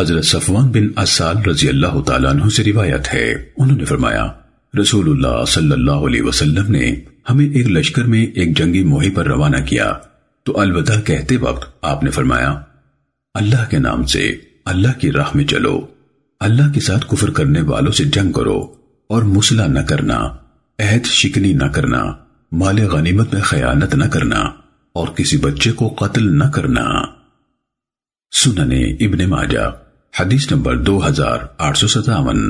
حضرت صفوان بن اسال رضی اللہ تعالیٰ عنہ سے روایت ہے۔ انہوں نے فرمایا، رسول اللہ صلی اللہ علیہ وسلم نے ہمیں ایک لشکر میں ایک جنگی موہی پر روانہ کیا۔ تو الوداع کہتے وقت آپ نے فرمایا، اللہ کے نام سے اللہ کی راہ میں چلو۔ اللہ کے ساتھ کفر کرنے والوں سے جنگ کرو اور مسلح نہ کرنا، عہد شکنی نہ کرنا، مال غنیمت میں خیانت نہ کرنا اور کسی بچے کو قتل نہ کرنا۔ سننے ابن ماجہ۔ حدیث نمبر دو ہزار آٹھ سو ستاون